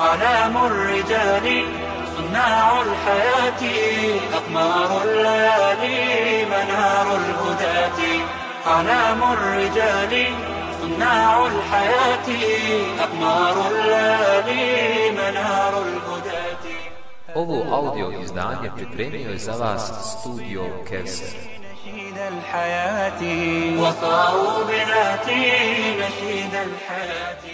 أعلام الرجال صناع الحياة أقمار الليالي منار الهداة. أعلام الرجال صناع الحياة أقمار الليالي منار الهداة. Ovo audio izdanje pripremio je za vas studio Kevser. نشيد الحياة. وصاروا بناتي نشيد الحياة.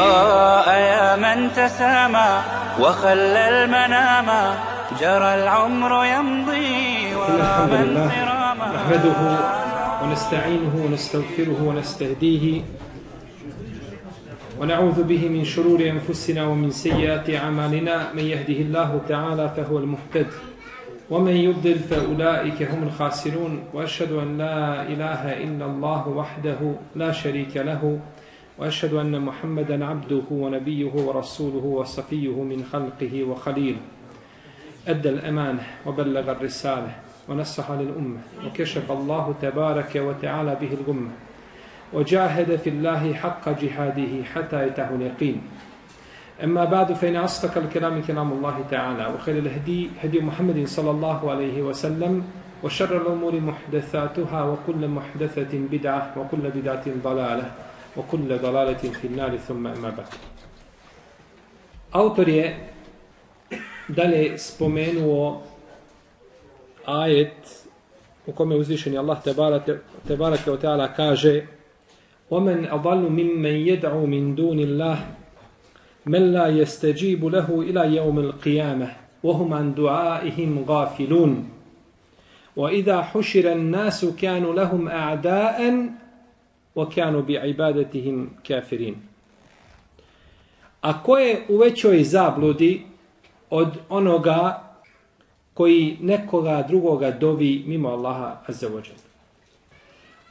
آه يا من تسامى وخلى المنام جرى العمر يمضي ورام لله انصراما نحمده ونستعينه ونستغفره ونستهديه ونعوذ به من شرور أنفسنا ومن سيئات أعمالنا. من يهده الله تعالى فهو المهتد ومن يضلل فأولئك هم الخاسرون. وأشهد أن لا إله إلا الله وحده لا شريك له. وأشهد أن محمدا عبده ونبيه ورسوله وصفيه من خلقه وخليله أدى الأمانة وبلغ الرسالة ونصح للأمة وكشف الله تبارك وتعالى به الغمة وجاهد في الله حق جهاده حتى يتاه اليقين. أما بعد فإن أصدق الكلام كلام الله تعالى وخير الهدي هدي محمد صلى الله عليه وسلم وشر الأمور محدثاتها وكل محدثة بدعة وكل بدعة ضلالة. وكل ضلالة في النار ثم أما بعد Autor je dalje spomenuo ajet u kome uzvišeni Allah tebarake o teala kaže وَمَنْ أَضَلُّ مِمَّنْ يَدْعُ مِنْ دُونِ اللَّهِ مَنْ لَا يَسْتَجِيبُ لَهُ إِلَى يَوْمِ الْقِيَامَةِ وَهُمْ عَنْ دُعَائِهِمْ غَافِلُونَ وَإِذَا حُشِرَ النَّاسُ كَانُوا لَهُمْ أَعْدَاءً وَكَانُوا بِعِبَادَتِهِمْ كَافِرِينَ A ko je u većoj zabludi od onoga koji nekoga drugoga dovi mimo Allaha azzavodžel.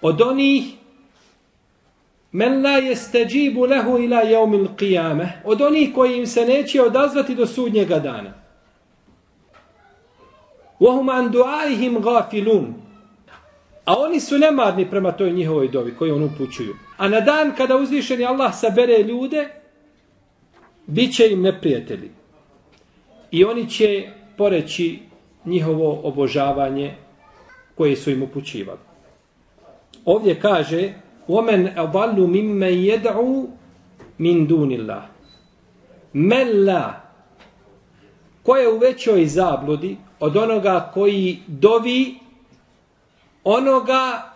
Od onih men la jesteđibu lehu ila jaumil qiyame, od onih koji im se neće odazvati do sudnjega dana. Wahum an duaihim gafilun. A oni su nemarni prema toj njihovoj dovi koju on upućuju. A na dan kada uzvišeni Allah sabere ljude, bit će im neprijatelji. I oni će poreći njihovo obožavanje koje su im upućivali. Ovdje kaže وَمَنْ أَضَلُّ مِمَّنْ يَدْعُ مِنْ دُونِ اللَّهِ مَنْ لَا Ko je u većoj zabludi od onoga koji dovi onoga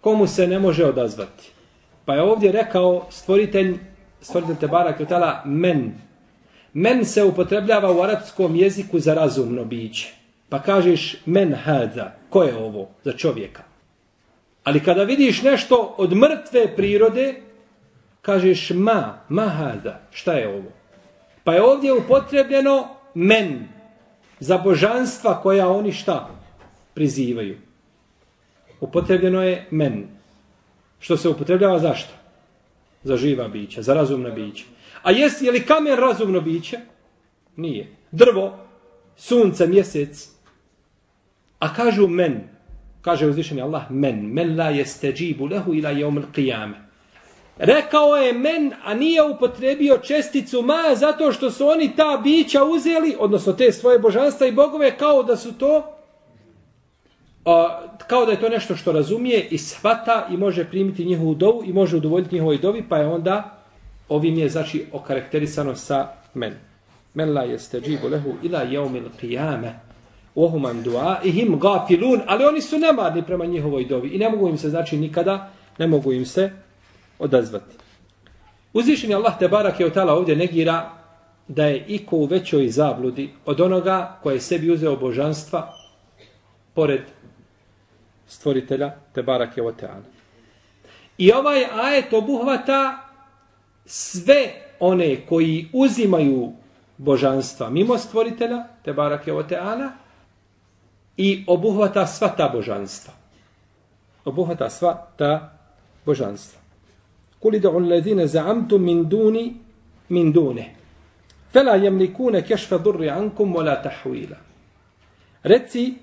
komu se ne može odazvati. Pa je ovdje rekao stvoritelj, stvoritelj Tebara Kjotala, men. Men se upotrebljava u arapskom jeziku za razumno biće. Pa kažeš men hada, ko je ovo za čovjeka? Ali kada vidiš nešto od mrtve prirode, kažeš ma, ma hada, šta je ovo? Pa je ovdje upotrebljeno men, za božanstva koja oni šta prizivaju. Upotrebljeno je men. Što se upotrebljava zašto? Za živa bića, za razumna bića. A jest, je li kamen razumno biće? Nije. Drvo, sunce, mjesec. A kažu men, kaže uzvišeni Allah, men, men la jeste džibu lehu ila jeumil qiyame. Rekao je men, a nije upotrebio česticu ma zato što su oni ta bića uzeli, odnosno te svoje božanstva i bogove, kao da su to a, kao da je to nešto što razumije i shvata i može primiti njihovu dovu i može udovoljiti njihovoj dovi, pa je onda ovim je znači okarakterisano sa men. Men la jeste džibu lehu ila jeumil qiyame ohuman dua i him gafilun, ali oni su nemarni prema njihovoj dovi i ne mogu im se znači nikada, ne mogu im se odazvati. Uzvišeni Allah te barak je otala ovdje negira da je iko u većoj zabludi od onoga koje je sebi uzeo božanstva pored stvoritelja te barak je oteana. I ovaj ajet obuhvata sve one koji uzimaju božanstva mimo stvoritelja, te Oteana i obuhvata sva ta božanstva. Obuhvata sva ta božanstva. Kuli da on ledine zaamtu min duni min dune. Fela jemlikune kešfa durri ankum vola tahvila. Reci,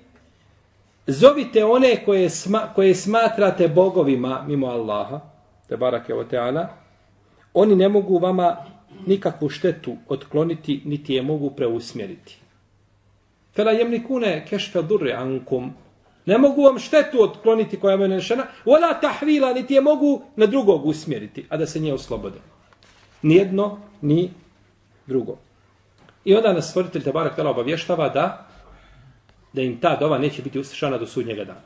zovite one koje, sma, koje smatrate bogovima mimo Allaha, te barake o teala, oni ne mogu vama nikakvu štetu otkloniti, niti je mogu preusmjeriti. Fela jemlikune kešfe durre ankum. Ne mogu vam štetu otkloniti koja je nešena. Vola tahvila, niti je mogu na drugog usmjeriti, a da se nje oslobode. Nijedno, ni drugo. I onda nas stvoritelj Tabarak Tala obavještava da da im ta dova neće biti uslišana do sudnjega dana.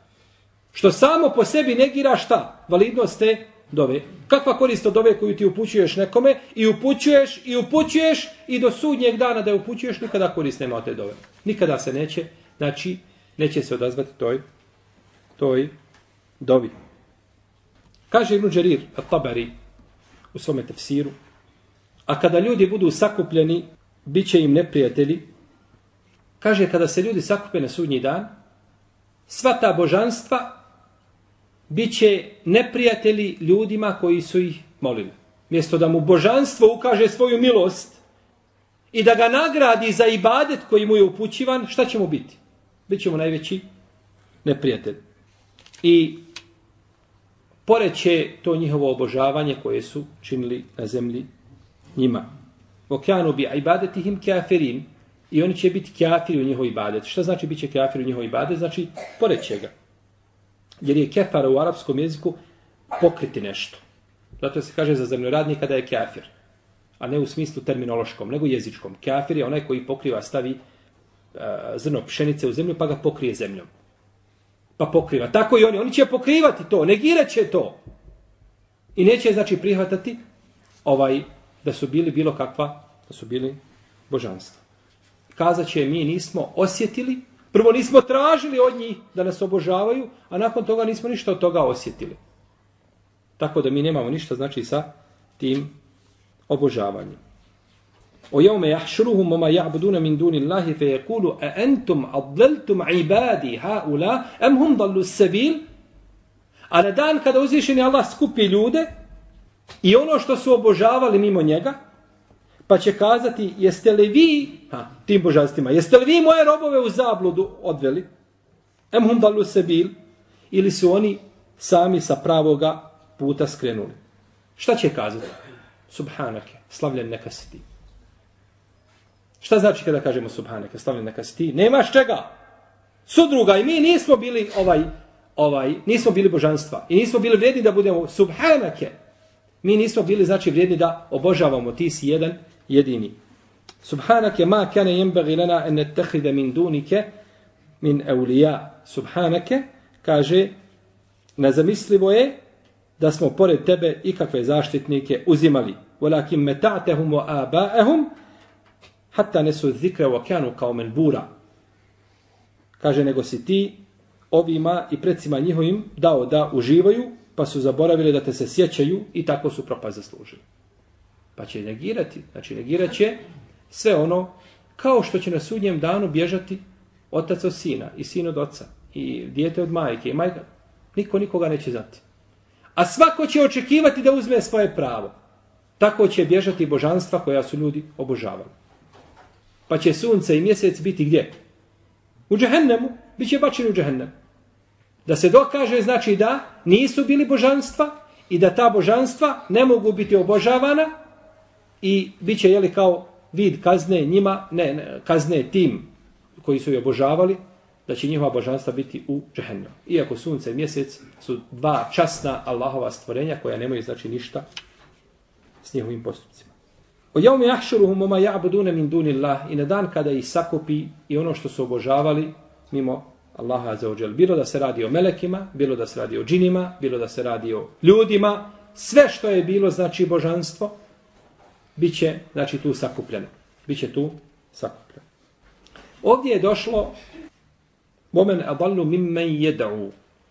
Što samo po sebi negira šta? Validnost te dove. Kakva korist od dove koju ti upućuješ nekome i upućuješ i upućuješ i do sudnjeg dana da je upućuješ nikada korist nema od te dove. Nikada se neće, znači neće se odazvati toj toj dovi. Kaže Ibn Đerir, At-Tabari, u svome tefsiru, a kada ljudi budu sakupljeni, bit će im neprijatelji, kaže kada se ljudi sakupe na sudnji dan, sva ta božanstva bit će neprijatelji ljudima koji su ih molili. Mjesto da mu božanstvo ukaže svoju milost i da ga nagradi za ibadet koji mu je upućivan, šta će mu biti? Biće mu najveći neprijatelj. I poreće to njihovo obožavanje koje su činili na zemlji njima. Okjanu bi ibadetihim kafirin i oni će biti kafiri u njihovi ibadet. Šta znači bit će kafiri u njihovi ibadet? Znači, poreće ga. Jer je kefara u arapskom jeziku pokriti nešto. Zato se kaže za zemljoradnika da je kafir. A ne u smislu terminološkom, nego jezičkom. Kafir je onaj koji pokriva, stavi uh, zrno pšenice u zemlju pa ga pokrije zemljom. Pa pokriva. Tako i oni. Oni će pokrivati to, negirat će to. I neće znači prihvatati ovaj da su bili bilo kakva, da su bili božanstva. Kazat će mi nismo osjetili Prvo nismo tražili od njih da nas obožavaju, a nakon toga nismo ništa od toga osjetili. Tako da mi nemamo ništa znači sa tim obožavanjem. O jevme jahšruhum oma ja'buduna min duni Allahi fe jekulu a entum adleltum ibadi haula em hum dallu sebil a na dan kada uzvišeni Allah skupi ljude i ono što su obožavali mimo njega pa će kazati, jeste li vi, ha, tim božanstvima, jeste li vi moje robove u zabludu odveli? Em hum dalu se bil, ili su oni sami sa pravoga puta skrenuli. Šta će kazati? Subhanake, slavljen neka si ti. Šta znači kada kažemo subhanake, slavljen neka si ti? Nemaš čega? Sudruga i mi nismo bili ovaj, ovaj, nismo bili božanstva. I nismo bili vrijedni da budemo subhanake. Mi nismo bili znači vrijedni da obožavamo ti si jedan jedini. Subhanake ma kane jembagi lana en nettehide min dunike min eulija. Subhanake kaže nezamislivo je da smo pored tebe ikakve zaštitnike uzimali. Walakin meta'tehum wa aba'ehum hatta nesu zikre wa kanu kao men bura. Kaže nego si ti ovima i predsima njihovim dao da uživaju pa su zaboravili da te se sjećaju i tako su propast zaslužili. Pa će negirati. Znači negirat će sve ono kao što će na sudnjem danu bježati otac od sina i sin od oca i dijete od majke i majka. Niko nikoga neće znati. A svako će očekivati da uzme svoje pravo. Tako će bježati božanstva koja su ljudi obožavali. Pa će sunce i mjesec biti gdje? U džehennemu. Biće bačeni u džehennem. Da se dokaže znači da nisu bili božanstva i da ta božanstva ne mogu biti obožavana i bit će jeli, kao vid kazne njima, ne, ne, kazne tim koji su je obožavali, da će njihova božanstva biti u džehennu. Iako sunce i mjesec su dva časna Allahova stvorenja koja nemaju znači ništa s njihovim postupcima. O javom jahšuruhum oma ja'budune min dunillah i na dan kada ih sakupi i ono što su obožavali mimo Allaha za ođel. Bilo da se radi o melekima, bilo da se radi o džinima, bilo da se radi o ljudima, sve što je bilo znači božanstvo, bit će, znači, tu sakupljeno. Biće tu sakupljeno. Ovdje je došlo momen adallu mimmen jedau.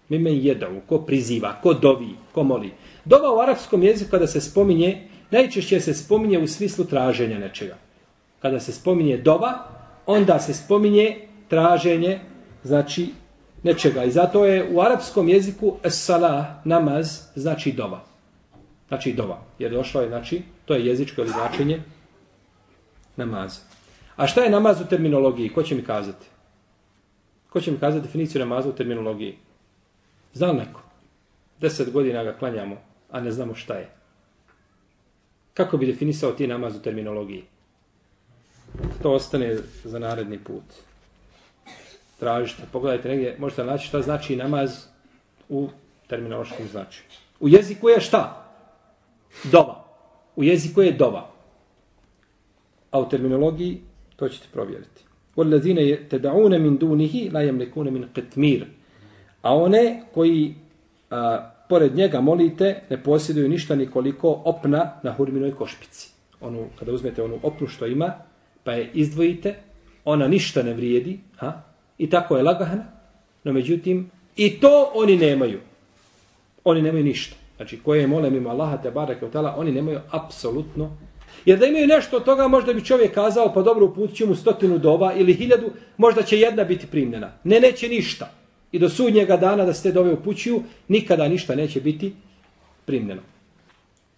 Mimmen jedau. Ko priziva, ko dovi, ko moli. Dova u arapskom jeziku kada se spominje, najčešće se spominje u smislu traženja nečega. Kada se spominje dova, onda se spominje traženje, znači, nečega. I zato je u arapskom jeziku es-salah, namaz, znači dova. Znači dova. Jer došlo je, znači, to je jezičko ili značenje namaza. A šta je namaz u terminologiji? Ko će mi kazati? Ko će mi kazati definiciju namaza u terminologiji? Zna li neko? Deset godina ga klanjamo, a ne znamo šta je. Kako bi definisao ti namaz u terminologiji? To ostane za naredni put. Tražite, pogledajte negdje, možete naći šta znači namaz u terminološkom značaju. U jeziku je šta? Dova. U jeziku je dova. A u terminologiji to ćete provjeriti. وَالَّذِينَ يَتَدَعُونَ مِنْ دُونِهِ لَا يَمْلِكُونَ مِنْ قِتْمِيرٍ A one koji a, pored njega molite ne posjeduju ništa nikoliko opna na hurminoj košpici. Onu, kada uzmete onu opnu što ima, pa je izdvojite, ona ništa ne vrijedi, ha? i tako je lagahna, no međutim, i to oni nemaju. Oni nemaju ništa. Znači, koje mole mimo Allaha te barake utala, oni nemaju apsolutno Jer da imaju nešto od toga, možda bi čovjek kazao, pa dobro, uputit ću mu stotinu dova ili hiljadu, možda će jedna biti primljena. Ne, neće ništa. I do sudnjega dana da ste dove upućuju, nikada ništa neće biti primljeno.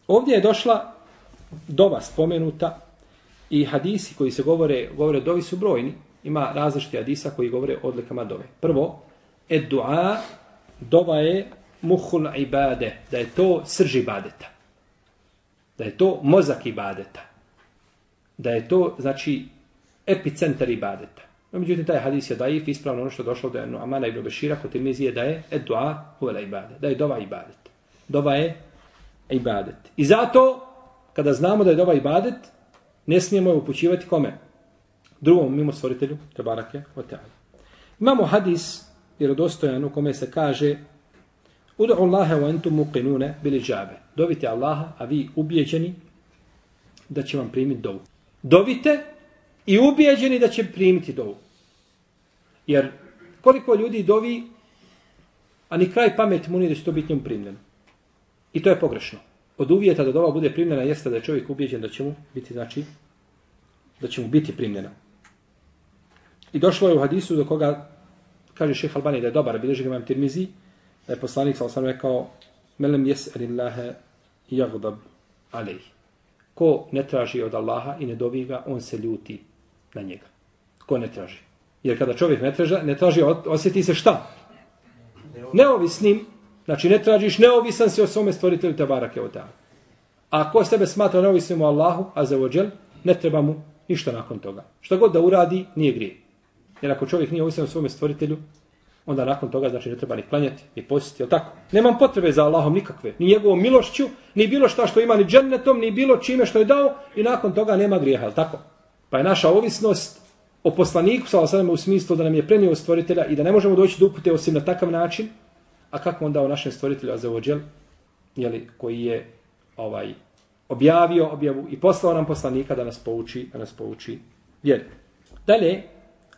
Ovdje je došla dova spomenuta i hadisi koji se govore, govore dovi su brojni. Ima različiti hadisa koji govore o odlikama dove. Prvo, ed dua, dova je muhul ibade, da je to srž ibadeta. Da je to mozak ibadeta. Da je to, znači, epicentar ibadeta. No, međutim, taj hadis je daif, ispravno ono što je došlo do je Amana ibn Bešira, kod Tirmizije, da je edua dua huvela ibadet. Da je dova ibadet. Dova je ibadet. I zato, kada znamo da je dova ibadet, ne smijemo je upućivati kome? Drugom, mimo stvoritelju, Tebarake, o Imamo hadis, vjerodostojan, u kome se kaže Udu Allahe wa entum muqinune bili džabe. Dovite Allaha, a vi ubijeđeni da će vam primiti dovu. Dovite i ubijeđeni da će primiti dovu. Jer koliko ljudi dovi, a ni kraj pameti mu nije da će to biti njom primljeno. I to je pogrešno. Od uvjeta da dova bude primljena jeste da je čovjek ubijeđen da će mu biti, znači, da će mu biti primljena. I došlo je u hadisu do koga kaže šeha Albani da je dobar, bilježi ga imam tirmizi, da je poslanik sa osam rekao melem jes elillahe jagdab alej. Ko ne traži od Allaha i ne dovi ga, on se ljuti na njega. Ko ne traži. Jer kada čovjek ne traži, ne traži osjeti se šta? Neovisnim. Znači ne tražiš, neovisan si o svome stvoritelju te barake od A ko sebe smatra neovisnim u Allahu, a za ođel, ne treba mu ništa nakon toga. Što god da uradi, nije grije. Jer ako čovjek nije ovisan o svome stvoritelju, onda nakon toga znači ne treba ni klanjati, ni postiti, je tako? Nemam potrebe za Allahom nikakve, ni njegovom milošću, ni bilo šta što ima ni džennetom, ni bilo čime što je dao i nakon toga nema grijeha, je tako? Pa je naša ovisnost o poslaniku, sa osadama u smislu da nam je prenio stvoritelja i da ne možemo doći do upute osim na takav način, a kako onda o našem stvoritelju Azeođel, jeli, koji je ovaj objavio objavu i poslao nam poslanika da nas pouči, da nas pouči vjer. Dalje,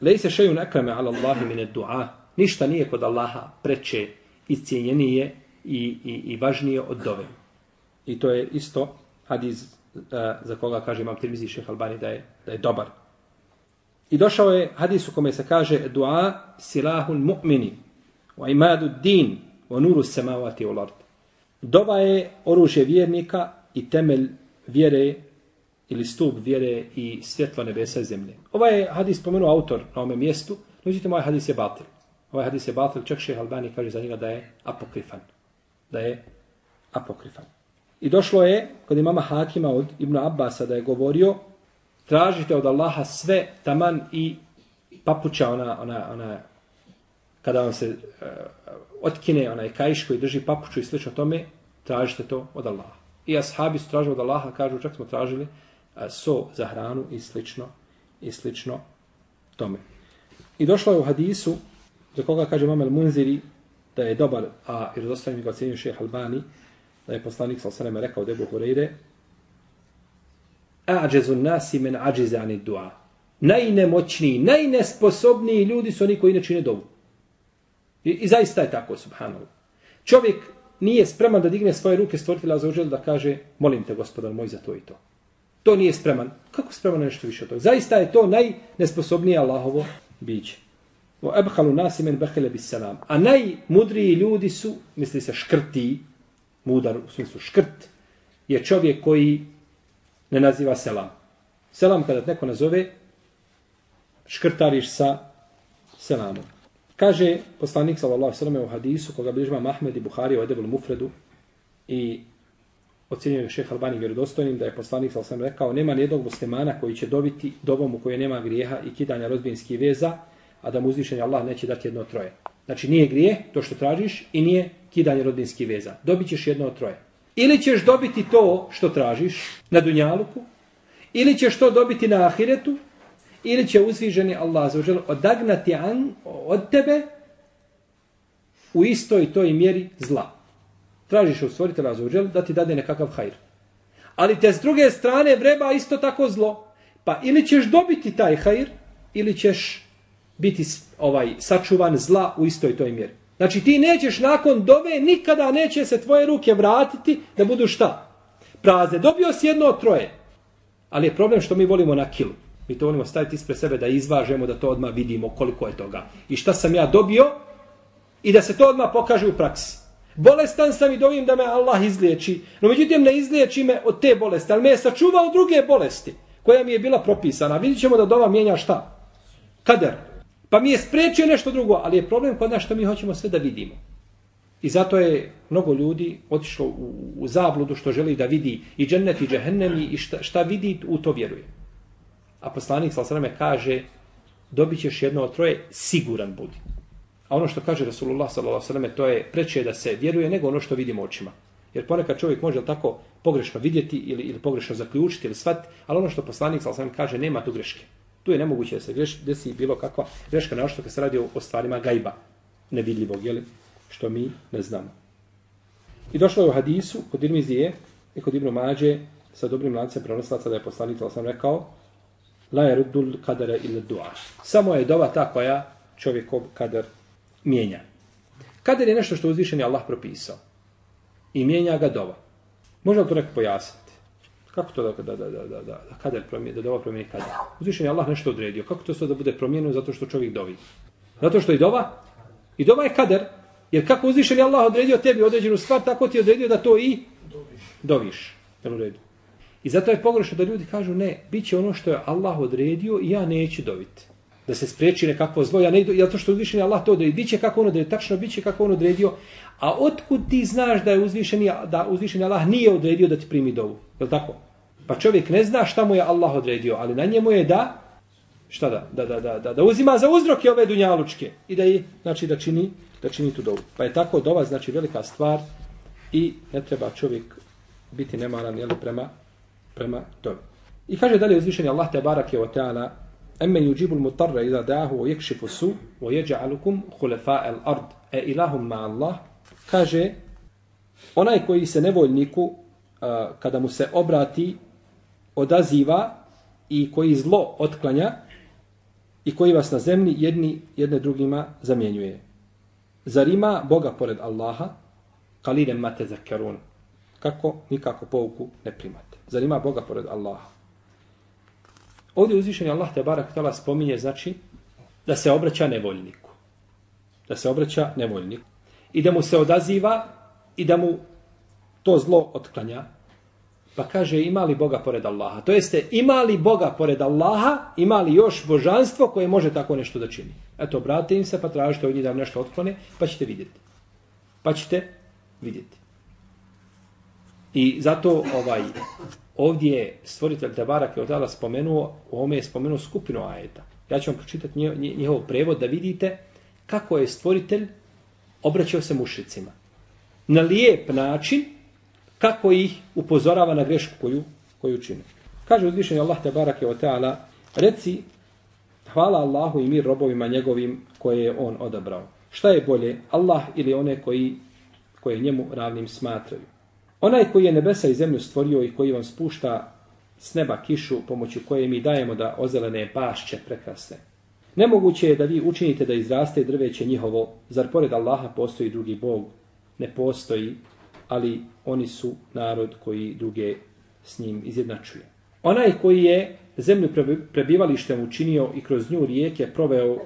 lejse šeju nekrame ala Allahi mine du'a, Ništa nije kod Allaha preče i cijenjenije i, i, i važnije od dove. I to je isto hadis uh, za koga kaže imam Tirmizi šeha Albani da je, da je dobar. I došao je hadis u kome se kaže dua silahul mu'mini wa imadu din wa nuru samavati u lord. Dova je oružje vjernika i temelj vjere ili stup vjere i svjetlo nebesa i zemlje. Ovaj je hadis spomenuo autor na ovome mjestu, međutim ovaj hadis je batil. Ovaj hadis je batil, čak šeha Albani kaže za njega da je apokrifan. Da je apokrifan. I došlo je kod imama Hakima od Ibn Abbasa da je govorio tražite od Allaha sve taman i papuća ona, ona, ona kada vam se uh, otkine onaj kajš koji drži papuću i slično tome, tražite to od Allaha. I ashabi su tražili od Allaha, kažu čak smo tražili uh, so za hranu i slično i slično tome. I došlo je u hadisu za koga kaže Mamel Munziri da je dobar, a i razostavim ga ocjenio šeha Albani, da je poslanik sa osaneme rekao Debu Hureyre, Ađezu nasi men ađize ani dua. Najnemoćniji, najnesposobniji ljudi su oni koji ne čine dovu. I, I zaista je tako, subhanallah. Čovjek nije spreman da digne svoje ruke stvoritelja za da kaže molim te gospodar moj za to i to. To nije spreman. Kako spreman nešto više od toga? Zaista je to najnesposobnije Allahovo biće. O ebhalu nasimen behele bis selam. A najmudriji ljudi su, misli se škrti, mudar u smislu škrt, je čovjek koji ne naziva selam. Selam kada te neko nazove, škrtariš sa selamom. Kaže poslanik sallallahu alejhi ve u hadisu koga bližma Mahmed i Buhari u Edebul Mufredu i ocjenjuje ga šejh Albani vjerodostojnim da je poslanik sallallahu alejhi rekao nema nijednog muslimana koji će dobiti dovom u kojoj nema grijeha i kidanja rodbinskih veza, a da mu uzvišeni Allah neće dati jedno troje. Znači nije grije to što tražiš i nije kidanje rodinskih veza. Dobićeš jedno od troje. Ili ćeš dobiti to što tražiš na dunjaluku, ili ćeš to dobiti na ahiretu, ili će uzviženi Allah zaožel odagnati an, od tebe u istoj toj mjeri zla. Tražiš od stvoritelja zaožel da ti dade nekakav hajr. Ali te s druge strane vreba isto tako zlo. Pa ili ćeš dobiti taj hajr, ili ćeš biti ovaj sačuvan zla u istoj toj mjeri. Znači ti nećeš nakon dove, nikada neće se tvoje ruke vratiti da budu šta? Prazne. Dobio si jedno od troje. Ali je problem što mi volimo na kilu. Mi to volimo staviti ispred sebe da izvažemo, da to odmah vidimo koliko je toga. I šta sam ja dobio i da se to odmah pokaže u praksi. Bolestan sam i dovim da me Allah izliječi. No međutim ne izliječi me od te bolesti, ali me je sačuvao druge bolesti koja mi je bila propisana. Vidjet ćemo da dova mijenja šta? Kader. Pa mi je spriječio nešto drugo, ali je problem kod nas što mi hoćemo sve da vidimo. I zato je mnogo ljudi otišlo u, u zabludu što želi da vidi i džennet i džehennem i šta, šta vidi, u to vjeruje. A poslanik sa kaže dobit ćeš jedno od troje, siguran budi. A ono što kaže Rasulullah s.a.v. to je preče da se vjeruje nego ono što vidimo očima. Jer ponekad čovjek može tako pogrešno vidjeti ili, ili pogrešno zaključiti ili shvatiti, ali ono što poslanik s.a.v. kaže nema tu greške. Tu je nemoguće da se greš, desi bilo kakva greška na što kad se radi o, o stvarima gajba, nevidljivog, jel? što mi ne znamo. I došlo je u hadisu kod Irmizije i kod Ibnu Mađe sa dobrim lancem prenoslaca da je poslanik sam rekao la je rudul kadara ili dua. Samo je dova ta koja čovjekov kadar mijenja. Kader je nešto što uzvišen je Allah propisao. I mijenja ga dova. Može li to neko pojasniti? Kako to da, da, da, da, da, da kader promijeni, da dova promijeni kader? Uzvišen je Allah nešto odredio. Kako to sve da bude promijenio zato što čovjek dovi? Zato što i dova? I dova je kader. Jer kako uzvišen je Allah odredio tebi određenu stvar, tako ti je odredio da to i doviš. Jel u redu? I zato je pogrešno da ljudi kažu ne, bit će ono što je Allah odredio i ja neću dobiti. Da se spreči nekakvo zlo, ja ne idu, zato što uzvišen je Allah to odredio. Biće kako on odredio, tačno biće kako on odredio. A otkud ti znaš da je uzvišen, da uzvišen Allah nije odredio da ti primi dovu? Je tako? Pa čovjek ne zna šta mu je Allah odredio, ali na njemu je da šta da, da, da, da, da, da uzima za uzroke ove dunjalučke i da je, znači da čini, da čini tu dovu. Pa je tako dova znači velika stvar i ne treba čovjek biti nemaran jel, prema, prema tome. I kaže dalje uzvišeni Allah te barake o teala Emme yuđibu mutarra iza da'ahu o jekšifu su o jeđa'alukum hulefa el ard e ilahum ma Allah kaže onaj koji se nevoljniku uh, kada mu se obrati odaziva i koji zlo otklanja i koji vas na zemlji jedni jedne drugima zamjenjuje. Zar ima Boga pored Allaha? Kalidem mate zakarun. Kako? Nikako pouku ne primate. Zar ima Boga pored Allaha? Ovdje uzvišeni Allah te barak tala spominje, znači, da se obraća nevoljniku. Da se obraća nevoljniku. I da mu se odaziva i da mu to zlo otklanja. Pa kaže, ima li Boga pored Allaha? To jeste, ima li Boga pored Allaha, ima li još božanstvo koje može tako nešto da čini? Eto, brate im se, pa tražite od njih da vam nešto otklone, pa ćete vidjeti. Pa ćete vidjeti. I zato ovaj ovdje je stvoritelj Tebara odala spomenuo, u ovome je spomenuo skupinu ajeta. Ja ću vam pročitati njihov prevod da vidite kako je stvoritelj obraćao se mušicima. Na lijep način, kako ih upozorava na grešku koju, koju čine. Kaže uzvišenje Allah te barake o teala, reci hvala Allahu i mir robovima njegovim koje je on odabrao. Šta je bolje, Allah ili one koji, koje njemu ravnim smatraju? Onaj koji je nebesa i zemlju stvorio i koji vam spušta s neba kišu pomoću koje mi dajemo da ozelene pašće prekrasne. Nemoguće je da vi učinite da izraste drveće njihovo, zar pored Allaha postoji drugi Bog ne postoji, ali oni su narod koji druge s njim izjednačuje. Onaj koji je zemlju prebivalištem učinio i kroz nju rijeke proveo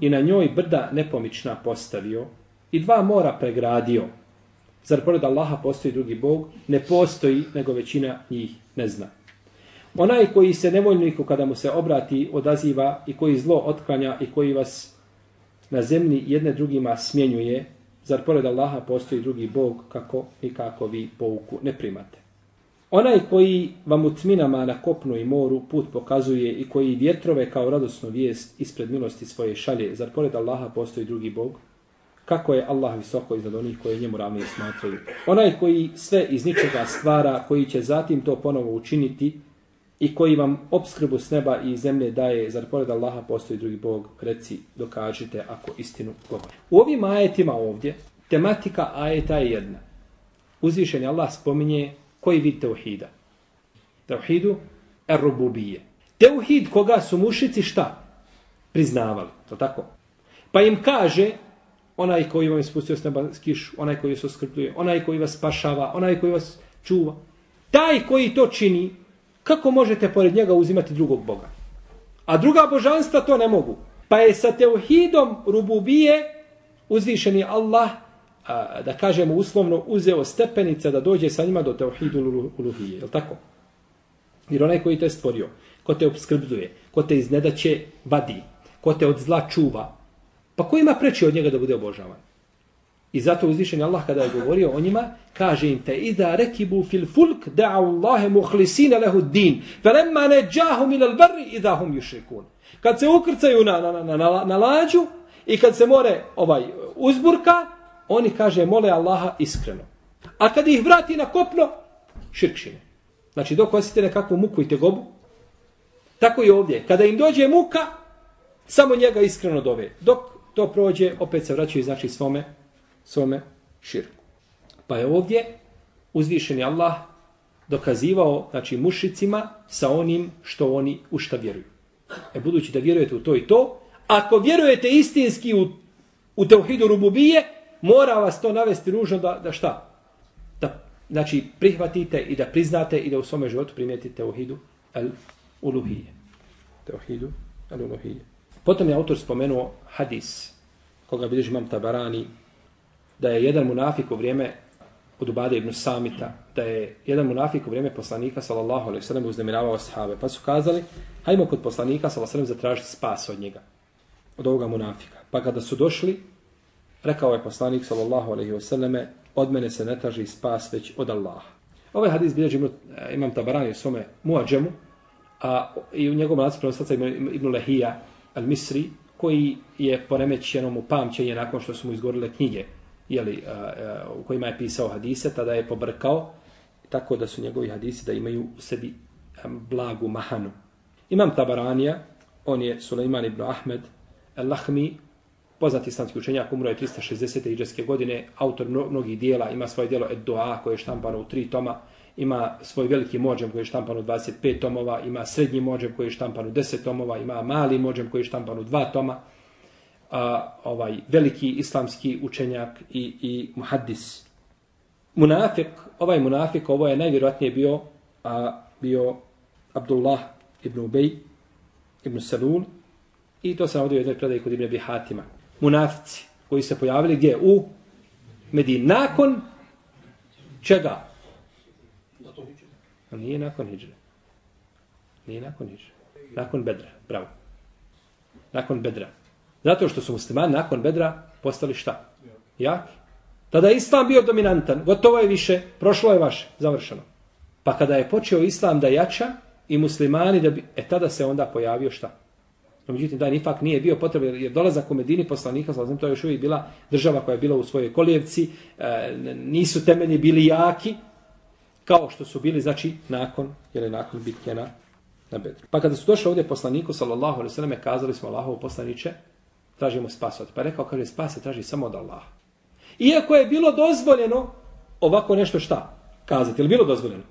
i na njoj brda nepomična postavio i dva mora pregradio. Zar pored Allaha postoji drugi bog? Ne postoji, nego većina njih ne zna. Onaj koji se nevoljniku kada mu se obrati odaziva i koji zlo otklanja i koji vas na zemlji jedne drugima smjenjuje, zar pored Allaha postoji drugi bog kako i kako vi pouku ne primate. Onaj koji vam u tminama na kopnu i moru put pokazuje i koji vjetrove kao radosnu vijest ispred milosti svoje šalje, zar pored Allaha postoji drugi bog? Kako je Allah visoko iznad onih koje njemu ravnije smatraju? Onaj koji sve iz ničega stvara, koji će zatim to ponovo učiniti i koji vam obskrbu s neba i zemlje daje, zar pored Allaha postoji drugi bog, reci, dokažite ako istinu govori. U ovim ajetima ovdje, tematika ajeta je jedna. Uzvišen je Allah spominje Koji vid teuhida? Teuhidu er-rububije. Teuhid koga su mušici šta? Priznavali. To tako? Pa im kaže onaj koji vam je spustio s neba kišu, onaj koji vas oskrpljuje, onaj koji vas spašava, onaj koji vas čuva. Taj koji to čini, kako možete pored njega uzimati drugog Boga? A druga božanstva to ne mogu. Pa je sa teuhidom rububije uzvišeni Allah a, da kažemo uslovno, uzeo stepenice da dođe sa njima do teuhidu uluhije. Je li tako? Jer onaj koji te stvorio, ko te obskrbljuje, ko te iz nedaće vadi, ko te od zla čuva, pa ko ima preći od njega da bude obožavan? I zato uzvišen Allah kada je govorio o njima, kaže im te, ida rekibu fil fulk da'u Allahe muhlisine lehu din, felemma ne džahum ilal barri idha hum yušrikun. Kad se ukrcaju na, na, na, na, na lađu i kad se more ovaj uzburka, oni kaže mole Allaha iskreno. A kad ih vrati na kopno, širkšine. Znači dok osjete nekakvu muku i tegobu, tako i ovdje. Kada im dođe muka, samo njega iskreno dove. Dok to prođe, opet se vraćaju znači svome, svome širku. Pa je ovdje uzvišeni Allah dokazivao znači mušicima sa onim što oni u šta vjeruju. E budući da vjerujete u to i to, ako vjerujete istinski u, u teuhidu rububije, mora vas to navesti ružno da, da šta? Da, znači, prihvatite i da priznate i da u svome životu primijetite uhidu el uluhije. Teuhidu el uluhije. Potom je autor spomenuo hadis, koga bilježi imam tabarani, da je jedan munafik u vrijeme od Ubade ibn Samita, da je jedan munafik u vrijeme poslanika, sallallahu alaihi sallam, uznemiravao sahabe. Pa su kazali, hajmo kod poslanika, sallallahu alaihi sallam, zatražiti spas od njega, od ovoga munafika. Pa kada su došli, Rekao je poslanik sallallahu alejhi ve selleme: "Od mene se ne traži spas već od Allaha." Ovaj hadis bilježi eh, imam Tabarani u svome Muadžemu, a i u njegovom lancu prenosaca Ibn Lehija al-Misri, koji je poremećeno mu pamćenje nakon što su mu izgorile knjige jeli, a, a, u kojima je pisao hadise, tada je pobrkao tako da su njegovi hadisi da imaju u sebi blagu mahanu. Imam Tabaranija, on je Suleiman ibn Ahmed Lahmi, poznat islamski učenjak, umro je 360. iđeske godine, autor mnogih dijela, ima svoje dijelo Ed Doa koje je štampano u tri toma, ima svoj veliki mođem koji je štampan u 25 tomova, ima srednji mođem koji je štampan u 10 tomova, ima mali mođem koji je štampan u 2 toma, a, ovaj veliki islamski učenjak i, i muhaddis. Munafik, ovaj munafik, ovo je najvjerojatnije bio, a, bio Abdullah ibn Ubej ibn Salul, i to se navodio u jednoj predaji kod Ibn Bihatima munafici koji se pojavili gdje? U Medini. Nakon čega? A nije nakon Hidžre. Nije nakon Hidžre. Nakon Bedra. Bravo. Nakon Bedra. Zato što su muslimani nakon Bedra postali šta? Jaki. Tada je Islam bio dominantan. Gotovo je više. Prošlo je vaše. Završeno. Pa kada je počeo Islam da jača i muslimani da bi... E tada se onda pojavio šta? No, međutim, da nifak nije bio potreban, jer dolazak u Medini poslanika, sallam, to je još uvijek bila država koja je bila u svojoj kolijevci, e, nisu temelji bili jaki, kao što su bili, znači, nakon, jer je nakon bitke na, na Bedru. Pa kada su došli ovdje poslaniku, sallallahu alaihi sallam, kazali smo Allahovu poslaniće, tražimo spas od. Pa rekao, kaže, spas se traži samo od Allaha. Iako je bilo dozvoljeno ovako nešto šta kazati, ili bilo dozvoljeno?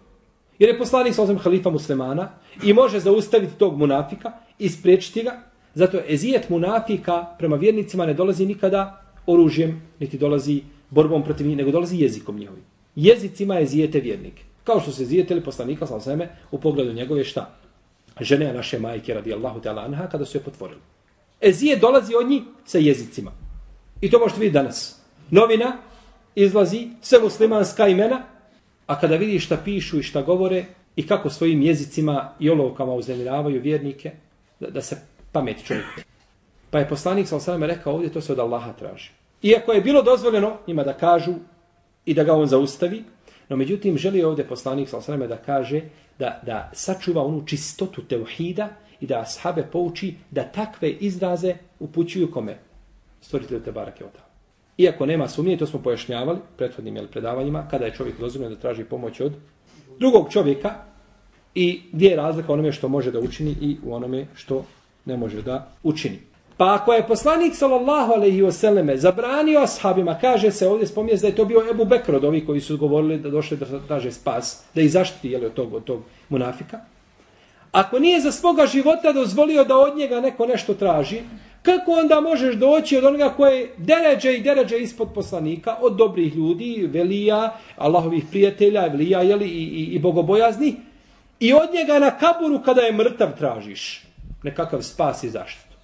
Jer je poslanik sa ozem halifa muslimana i može zaustaviti tog munafika i spriječiti ga. Zato ezijet munafika prema vjernicima ne dolazi nikada oružjem, niti dolazi borbom protiv njih, nego dolazi jezikom njihovim. Jezicima je zijete vjernike. Kao što se zijeteli poslanika sa sveme u pogledu njegove šta? Žene naše majke radijallahu ta'ala anha kada su je potvorili. Ezije dolazi od njih sa jezicima. I to možete vidjeti danas. Novina izlazi, sve muslimanska imena, a kada vidiš šta pišu i šta govore i kako svojim jezicima i olovkama uznemiravaju vjernike, da, da se pameti čovjek. Pa je poslanik sa sveme rekao ovdje, to se od Allaha traži. Iako je bilo dozvoljeno njima da kažu i da ga on zaustavi, no međutim želi ovdje poslanik sa sveme da kaže da, da sačuva onu čistotu teuhida i da ashabe pouči da takve izraze upućuju kome? Stvoritelju te barake od Iako nema sumnje, to smo pojašnjavali prethodnim jel, predavanjima, kada je čovjek dozvoljeno da traži pomoć od drugog čovjeka i gdje je razlika onome što može da učini i u onome što ne može da učini. Pa ako je poslanik sallallahu alejhi ve selleme zabranio ashabima, kaže se ovdje spominje da je to bio Ebu Bekr od ovih koji su govorili da došli da traže spas, da ih zaštiti je od tog od tog munafika. Ako nije za svoga života dozvolio da od njega neko nešto traži, kako onda možeš doći od onoga koje deređe i deređe ispod poslanika, od dobrih ljudi, velija, Allahovih prijatelja, velija jeli, i, i, i bogobojazni, i od njega na kaburu kada je mrtav tražiš nekakav spas i zaštitu.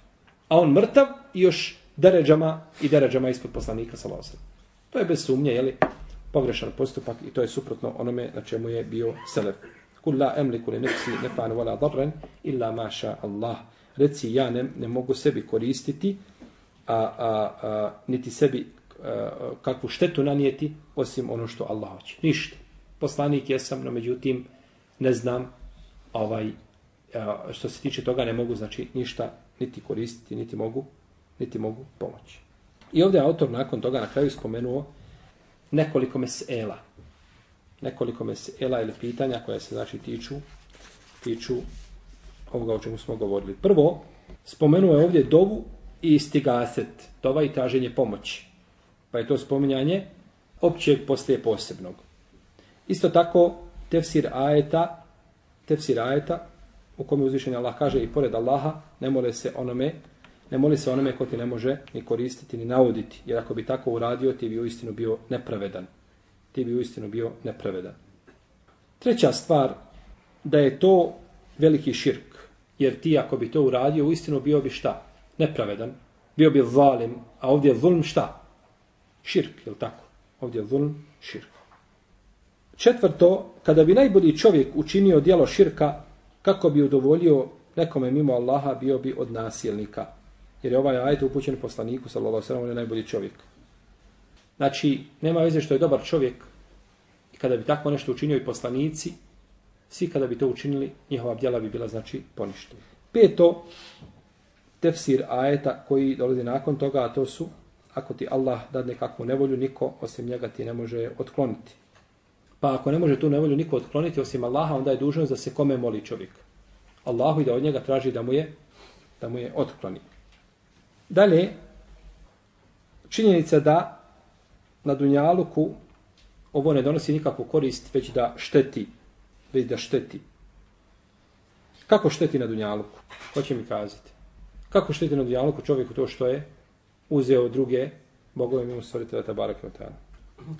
A on mrtav i još deređama i deređama ispod poslanika sa lozom. To je bez sumnje, jeli, pogrešan postupak i to je suprotno onome na čemu je bio selef. Kul la emliku li nefsi nefan wala darren illa maša Allah. Reci, ja ne, ne mogu sebi koristiti, a, a, a niti sebi a, kakvu štetu nanijeti, osim ono što Allah hoće. Ništa. Poslanik jesam, no međutim, ne znam, ovaj, a, što se tiče toga, ne mogu, znači, ništa niti koristiti, niti mogu, niti mogu pomoći. I ovdje autor nakon toga na kraju spomenuo nekoliko mesela nekoliko mesela ili pitanja koja se znači tiču tiču ovoga o čemu smo govorili. Prvo, spomenuo je ovdje dovu i istigaset, dova i traženje pomoći. Pa je to spominjanje općeg poslije posebnog. Isto tako, tefsir ajeta, tefsir ajeta, u kome uzvišenje Allah kaže i pored Allaha, ne mole se onome, ne moli se onome ko ti ne može ni koristiti, ni nauditi, Jer ako bi tako uradio, ti bi uistinu bio nepravedan ti bi uistinu bio nepravedan. Treća stvar, da je to veliki širk, jer ti ako bi to uradio, uistinu bio bi šta? Nepravedan. Bio bi zalim, a ovdje je zulm šta? Širk, je li tako? Ovdje je zulm, širk. Četvrto, kada bi najbolji čovjek učinio dijelo širka, kako bi udovoljio nekome mimo Allaha, bio bi od nasilnika. Jer je ovaj ajet upućen poslaniku, sallallahu sallam, on je najbolji čovjek. Znači, nema veze što je dobar čovjek i kada bi tako nešto učinio i poslanici, svi kada bi to učinili, njihova djela bi bila, znači, poništena. Peto, tefsir ajeta koji dolazi nakon toga, a to su, ako ti Allah dadne kakvu nevolju, niko osim njega ti ne može otkloniti. Pa ako ne može tu nevolju niko otkloniti osim Allaha, onda je dužnost da se kome moli čovjek. Allahu i da od njega traži da mu je, da mu je otkloni. Dalje, činjenica da na Dunjaluku ovo ne donosi nikakvu korist, već da šteti. Već da šteti. Kako šteti na Dunjaluku? Ko će mi kazati? Kako šteti na Dunjaluku čovjeku to što je uzeo druge bogove mimo stvoritelja Tabarak i Otana?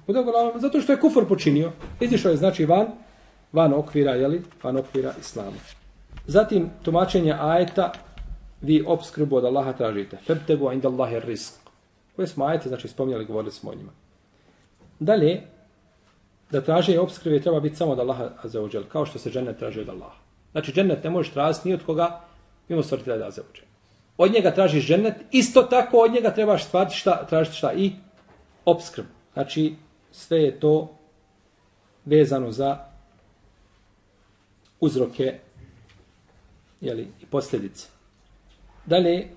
Ono, zato što je kufr počinio. Izišao je znači van, van okvira, jeli? Van okvira Islama. Zatim, tumačenje ajeta, vi obskrbu od Allaha tražite. Febtegu inda Allahi rizq. Koje smo ajete, znači spominjali, govorili smo o njima. Dalje, da traže i obskrbe treba biti samo od Allaha azzawajal, kao što se džennet traži od Allaha. Znači, džennet ne možeš tražiti ni od koga, mimo stvoritelja da azzawajal. Od njega tražiš džennet, isto tako od njega trebaš stvariti šta, tražiti šta i obskrb. Znači, sve je to vezano za uzroke jeli, i posljedice. Dalje,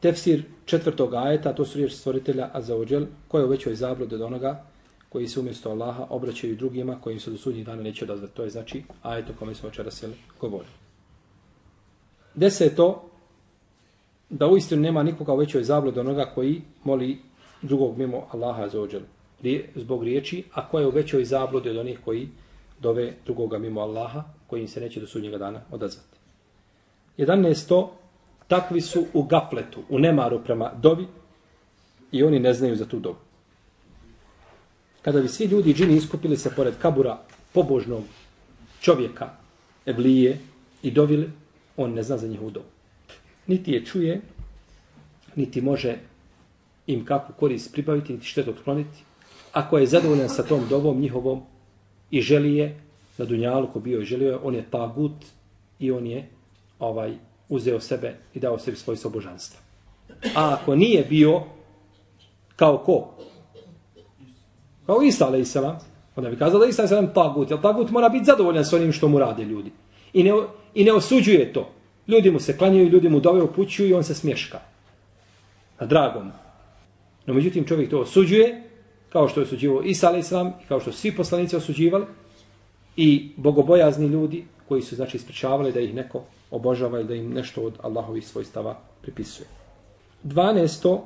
tefsir četvrtog ajeta, to su riječi stvoritelja Azzawajal, koje je u većoj zabludi od onoga koji se umjesto Allaha obraćaju drugima kojim se do sudnjih dana neće odazvati. To je znači ajet o kome smo večera sjeli govorili. Deseto, da uistinu nema nikoga u većoj zabludi onoga koji moli drugog mimo Allaha za ođel. Zbog riječi, a koja je u većoj zabludi od onih koji dove drugoga mimo Allaha, kojim se neće do sudnjega dana odazvati. Jedanesto, takvi su u gafletu, u nemaru prema dovi i oni ne znaju za tu dobu kada bi svi ljudi džini iskupili se pored kabura pobožnog čovjeka, evlije i dovili, on ne zna za njihovu dobu. Niti je čuje, niti može im kakvu korist pribaviti, niti štetu otkloniti. Ako je zadovoljan sa tom dovom njihovom i želi je, na Dunjalu ko bio i želio je, on je tagut i on je ovaj uzeo sebe i dao sebi svoje sobožanstvo. A ako nije bio kao ko? Kao Isa, ali salam. onda bi kazao da Isa je tagut, jer tagut mora biti zadovoljan s onim što mu rade ljudi. I ne, i ne osuđuje to. Ljudi mu se klanjaju, ljudi mu dove upućuju i on se smješka. Na dragom. No međutim čovjek to osuđuje, kao što je osuđivo Isa alaih i kao što svi poslanici osuđivali, i bogobojazni ljudi koji su znači ispričavali da ih neko obožava i da im nešto od Allahovih svojstava pripisuje. 12.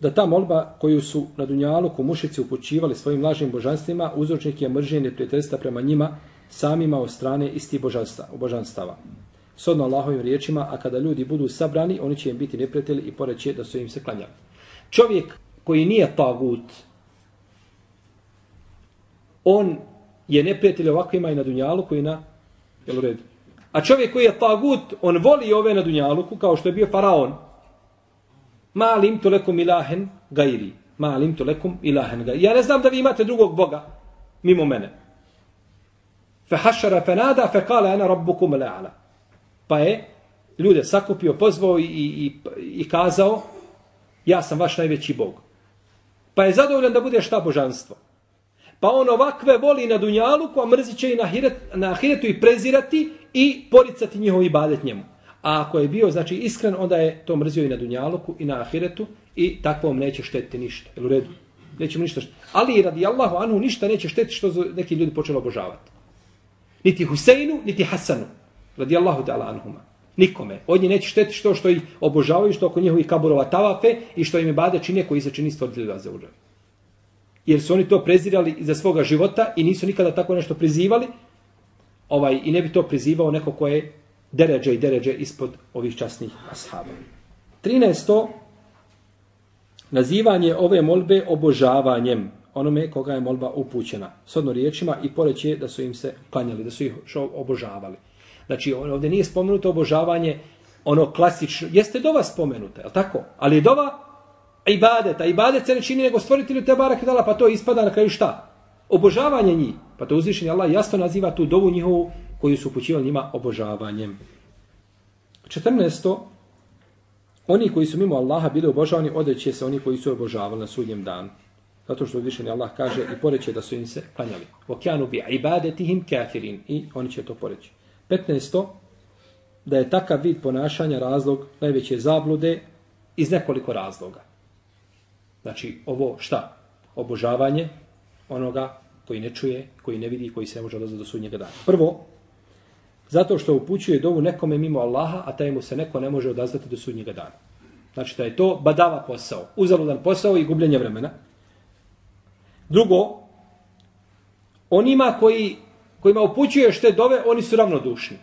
Da ta molba koju su na Dunjalu ko mušici upućivali svojim lažnim božanstvima, uzročnik je mržnje prijateljstva prema njima samima od strane isti božanstva, božanstava. Sodno Allahovim riječima, a kada ljudi budu sabrani, oni će im biti neprijatelji i poreće da su im se klanjali. Čovjek koji nije tagut, on je neprijatelj ovakvima i na Dunjaluku i na jel u redu. A čovjek koji je tagut, on voli ove na Dunjaluku, kao što je bio faraon. Malim to lekum ilahen gairi. Malim to lekum ilahen gairi. Ja ne znam da vi imate drugog Boga mimo mene. Fe hašara fe nada fe ana rabbukum le'ala. Pa je ljude sakupio, pozvao i, i, i kazao ja sam vaš najveći Bog. Pa je zadovoljan da bude šta božanstvo. Pa on ovakve voli na dunjaluku, a mrzit će i na, hiret, na ahiretu i prezirati i poricati njihov ibadet njemu. A ako je bio znači iskren, onda je to mrzio i na dunjaluku i na ahiretu i takvom neće štetiti ništa. Jel u redu? Neće mu ništa štetiti. Ali radi Allahu anhu ništa neće štetiti što neki ljudi počeli obožavati. Niti Huseinu, niti Hasanu. Radi Allahu ta'ala anhuma. Nikome. Od neće štetiti što što ih obožavaju, što oko njihovih kaburova tavafe i što im je bade čine koji se čini stvoritelj za uđaju jer su oni to prezirali za svoga života i nisu nikada tako nešto prizivali, ovaj, i ne bi to prizivao neko ko je deređe i deređe ispod ovih časnih ashaba. 13. Nazivanje ove molbe obožavanjem onome koga je molba upućena. S riječima i poreće da su im se klanjali, da su ih obožavali. Znači, ovdje nije spomenuto obožavanje ono klasično, jeste dova spomenuta, je tako? Ali je dova ibadeta. Ibadet se ne čini nego stvoritelju te barak dala, pa to ispada na kraju šta? Obožavanje njih. Pa to uzvišenje Allah jasno naziva tu dovu njihovu koju su upućivali njima obožavanjem. 14. Oni koji su mimo Allaha bili obožavani, odreće se oni koji su obožavali na sudnjem danu. Zato što uzvišenje Allah kaže i poreće da su im se klanjali. Okjanu bi ibadetihim kafirin. I oni će to poreći. 15. Da je takav vid ponašanja razlog najveće zablude iz nekoliko razloga. Znači, ovo šta? Obožavanje onoga koji ne čuje, koji ne vidi, koji se ne može odazvati do sudnjega dana. Prvo, zato što upućuje dovu nekome mimo Allaha, a taj mu se neko ne može odazvati do sudnjega dana. Znači da je to badava posao, uzaludan posao i gubljenje vremena. Drugo, onima koji, kojima upućuješ te dove, oni su ravnodušni.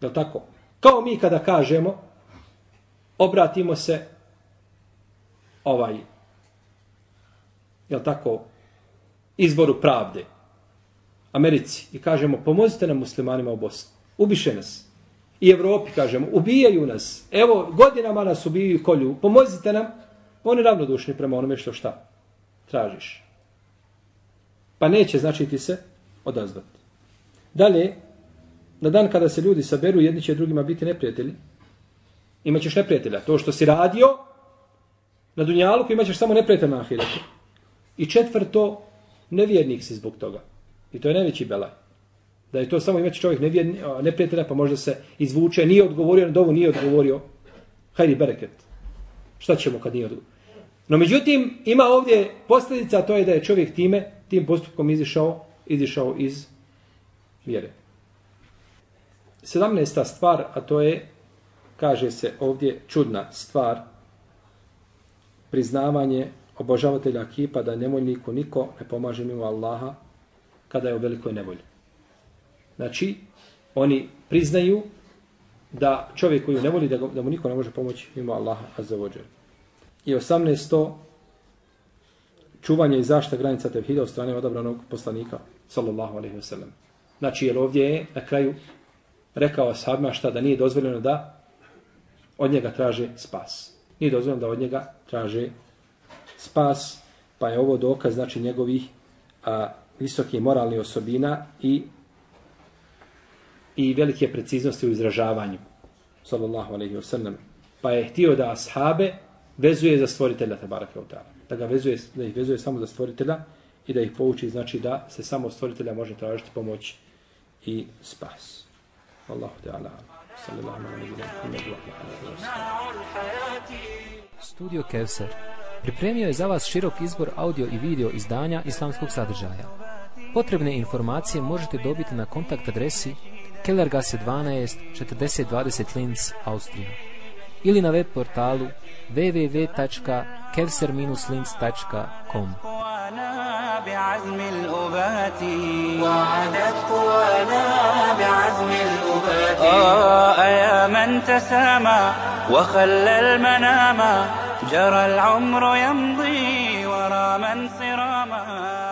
Je tako? Kao mi kada kažemo, obratimo se ovaj jel tako, izboru pravde. Americi. I kažemo, pomozite nam muslimanima u Bosni. Ubiše nas. I Evropi, kažemo, ubijaju nas. Evo, godinama nas ubijaju i kolju. Pomozite nam. Oni ravnodušni prema onome što šta tražiš. Pa neće, znači, ti se odazvati. Dalje, na dan kada se ljudi saberu, jedni će drugima biti neprijatelji. Imaćeš neprijatelja. To što si radio, na Dunjaluku, imaćeš samo neprijatelja na Ahiretu. I četvrto, nevjernik si zbog toga. I to je najveći belaj. Da je to samo imati čovjek nevjerni, neprijatelja, pa možda se izvuče, nije odgovorio na dovu, nije odgovorio. Hajdi bereket. Šta ćemo kad nije odgovorio? No međutim, ima ovdje posljedica, to je da je čovjek time, tim postupkom izišao, izišao iz vjere. Sedamnesta stvar, a to je, kaže se ovdje, čudna stvar, priznavanje obožavatelja kipa da nemoljniku niko ne pomaže mimo Allaha kada je u velikoj nevolji. Znači, oni priznaju da čovjek koji ne voli, da, da mu niko ne može pomoći mimo Allaha azza I 18. čuvanje i zašta granica tevhida od strane odabranog poslanika, sallallahu alaihi wa sallam. Znači, jer ovdje je na kraju rekao sahabima šta da nije dozvoljeno da od njega traže spas. Nije dozvoljeno da od njega traže spas, pa je ovo dokaz znači njegovih a, visokih moralnih osobina i i velike preciznosti u izražavanju sallallahu alejhi ve sallam. pa je htio da ashabe vezuje za stvoritelja tebareke ve da ga vezuje da ih vezuje samo za stvoritelja i da ih pouči znači da se samo stvoritelja može tražiti pomoć i spas Allahu teala sallallahu alejhi ve sallam. Studio Kevser pripremio je za vas širok izbor audio i video izdanja islamskog sadržaja. Potrebne informacije možete dobiti na kontakt adresi Kellergasse 12 4020 Linz, Austrija ili na web portalu www.kevser-linz.com بعزم الأبات وعدت قوانا بعزم الأبات آه يا من تسامى وخلى المنام جرى العمر يمضي ورا من صراما